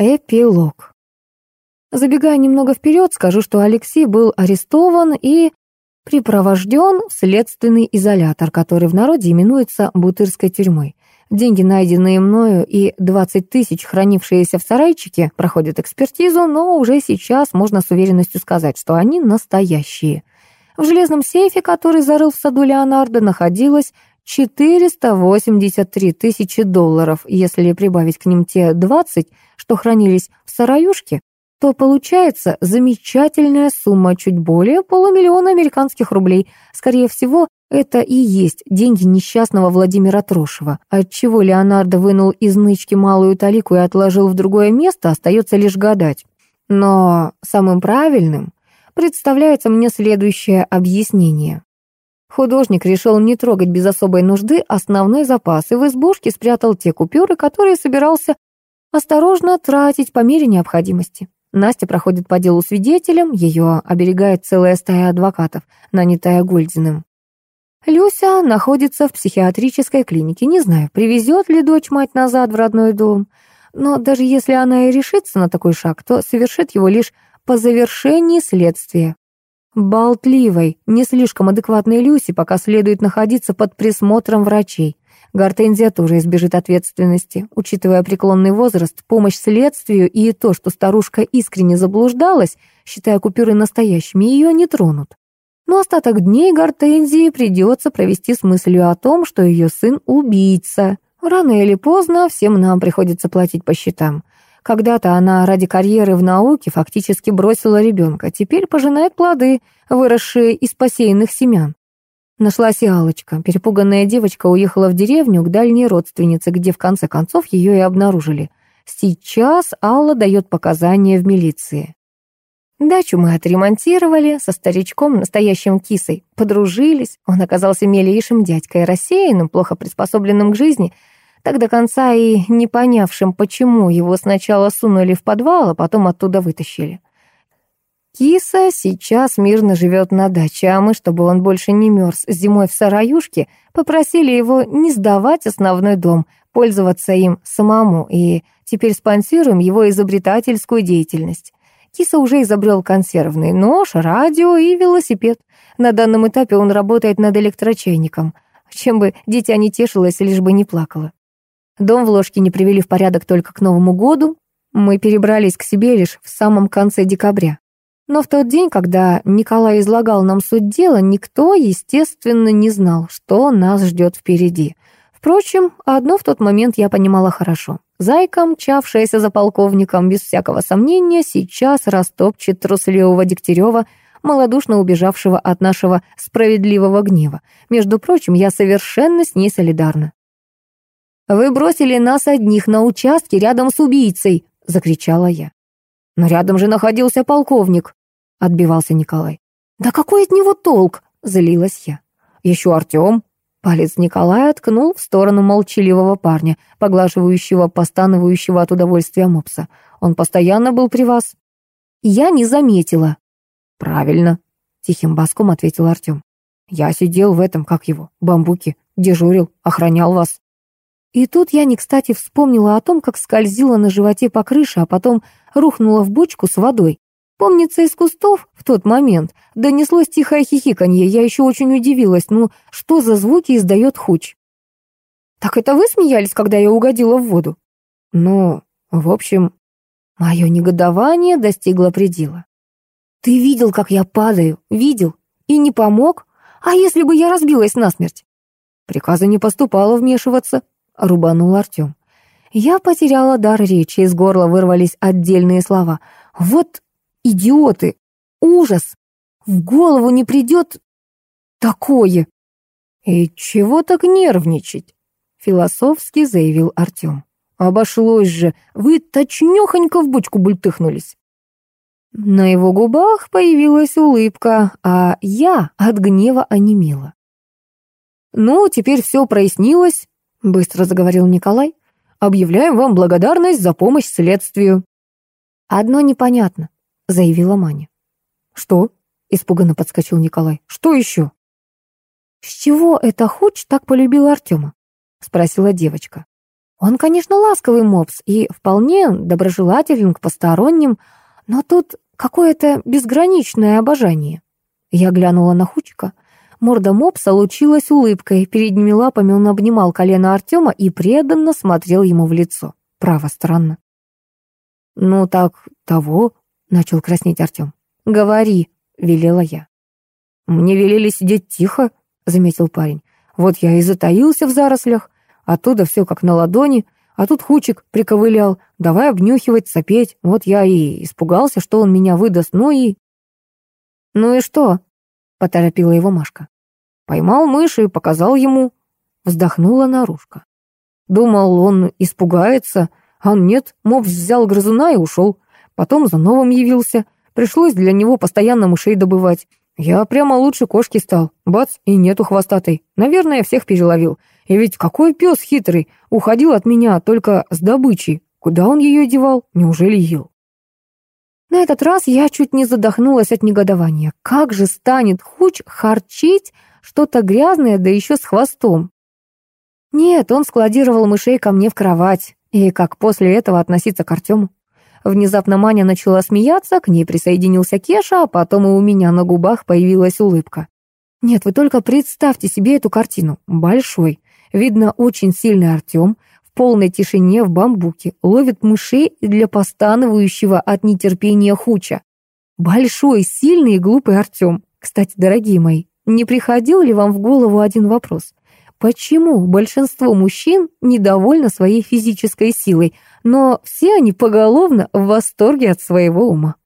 Эпилог. Забегая немного вперед, скажу, что Алексей был арестован и припровожден в следственный изолятор, который в народе именуется Бутырской тюрьмой. Деньги, найденные мною, и 20 тысяч, хранившиеся в сарайчике, проходят экспертизу, но уже сейчас можно с уверенностью сказать, что они настоящие. В железном сейфе, который зарыл в саду Леонардо, находилось 483 тысячи долларов. Если прибавить к ним те 20, что хранились в сараюшке, то получается замечательная сумма, чуть более полумиллиона американских рублей. Скорее всего, это и есть деньги несчастного Владимира Трошева. Отчего Леонардо вынул из нычки малую талику и отложил в другое место, остается лишь гадать. Но самым правильным представляется мне следующее объяснение. Художник решил не трогать без особой нужды основной запас и в избушке спрятал те купюры, которые собирался осторожно тратить по мере необходимости. Настя проходит по делу свидетелем, ее оберегает целая стая адвокатов, нанятая Гольдиным. Люся находится в психиатрической клинике. Не знаю, привезет ли дочь мать назад в родной дом. Но даже если она и решится на такой шаг, то совершит его лишь по завершении следствия. Болтливой, не слишком адекватной Люси пока следует находиться под присмотром врачей. Гортензия тоже избежит ответственности. Учитывая преклонный возраст, помощь следствию и то, что старушка искренне заблуждалась, считая купюры настоящими, ее не тронут. Но остаток дней Гортензии придется провести с мыслью о том, что ее сын убийца. Рано или поздно всем нам приходится платить по счетам. Когда-то она ради карьеры в науке фактически бросила ребенка, теперь пожинает плоды, выросшие из посеянных семян. Нашлась и Аллочка. Перепуганная девочка уехала в деревню к дальней родственнице, где в конце концов ее и обнаружили. Сейчас Алла дает показания в милиции. Дачу мы отремонтировали, со старичком, настоящим кисой, подружились. Он оказался милейшим дядькой, рассеянным, плохо приспособленным к жизни, так до конца и не понявшим, почему его сначала сунули в подвал, а потом оттуда вытащили. Киса сейчас мирно живет на даче, а мы, чтобы он больше не мерз зимой в сараюшке, попросили его не сдавать основной дом, пользоваться им самому, и теперь спонсируем его изобретательскую деятельность. Киса уже изобрел консервный нож, радио и велосипед. На данном этапе он работает над электрочайником. Чем бы дитя не тешилось, лишь бы не плакало. Дом в ложке не привели в порядок только к Новому году. Мы перебрались к себе лишь в самом конце декабря. Но в тот день, когда Николай излагал нам суть дела, никто, естественно, не знал, что нас ждет впереди. Впрочем, одно в тот момент я понимала хорошо. Зайка, мчавшаяся за полковником, без всякого сомнения, сейчас растопчет трусливого Дегтярева, малодушно убежавшего от нашего справедливого гнева. Между прочим, я совершенно с ней солидарна. «Вы бросили нас одних на участке рядом с убийцей!» — закричала я. «Но рядом же находился полковник!» — отбивался Николай. «Да какой от него толк?» — залилась я. «Еще Артем». Палец Николая ткнул в сторону молчаливого парня, поглаживающего, постанывающего от удовольствия мопса. «Он постоянно был при вас?» «Я не заметила». «Правильно», — тихим баском ответил Артем. «Я сидел в этом, как его, бамбуке, дежурил, охранял вас». И тут я не кстати вспомнила о том, как скользила на животе по крыше, а потом рухнула в бочку с водой. Помнится, из кустов в тот момент донеслось тихое хихиканье. Я еще очень удивилась. Ну, что за звуки издает хуч? «Так это вы смеялись, когда я угодила в воду?» «Ну, в общем...» Мое негодование достигло предела. «Ты видел, как я падаю? Видел? И не помог? А если бы я разбилась насмерть?» «Приказа не поступало вмешиваться», — рубанул Артем. Я потеряла дар речи, из горла вырвались отдельные слова. «Вот Идиоты! Ужас! В голову не придет такое!» «И чего так нервничать?» — философски заявил Артем. «Обошлось же, вы точнёхонько в бочку бультыхнулись». На его губах появилась улыбка, а я от гнева онемела. «Ну, теперь все прояснилось», — быстро заговорил Николай. «Объявляем вам благодарность за помощь следствию». «Одно непонятно заявила Маня. «Что?» — испуганно подскочил Николай. «Что еще?» «С чего это Хуч так полюбил Артема?» — спросила девочка. Он, конечно, ласковый мопс и вполне доброжелателен к посторонним, но тут какое-то безграничное обожание. Я глянула на Хучика. Морда мопса лучилась улыбкой, передними лапами он обнимал колено Артема и преданно смотрел ему в лицо. Право, странно. «Ну так, того», — начал краснеть Артем. «Говори», — велела я. «Мне велели сидеть тихо», — заметил парень. «Вот я и затаился в зарослях. Оттуда все как на ладони, а тут Хучик приковылял. Давай обнюхивать, сопеть. Вот я и испугался, что он меня выдаст, ну и... «Ну и что?» — поторопила его Машка. «Поймал мышь и показал ему». Вздохнула наружка. Думал, он испугается, а нет, мопс взял грызуна и ушел. Потом за новым явился. Пришлось для него постоянно мышей добывать. Я прямо лучше кошки стал. Бац, и нету хвостатой. Наверное, всех переловил. И ведь какой пес хитрый. Уходил от меня только с добычей. Куда он ее девал? Неужели ел? На этот раз я чуть не задохнулась от негодования. Как же станет Хуч харчить что-то грязное, да еще с хвостом? Нет, он складировал мышей ко мне в кровать. И как после этого относиться к Артему? Внезапно Маня начала смеяться, к ней присоединился Кеша, а потом и у меня на губах появилась улыбка. Нет, вы только представьте себе эту картину. Большой, видно, очень сильный Артем полной тишине в бамбуке ловит мышей для постанывающего от нетерпения хуча. Большой, сильный и глупый Артем. Кстати, дорогие мои, не приходил ли вам в голову один вопрос? Почему большинство мужчин недовольно своей физической силой, но все они поголовно в восторге от своего ума?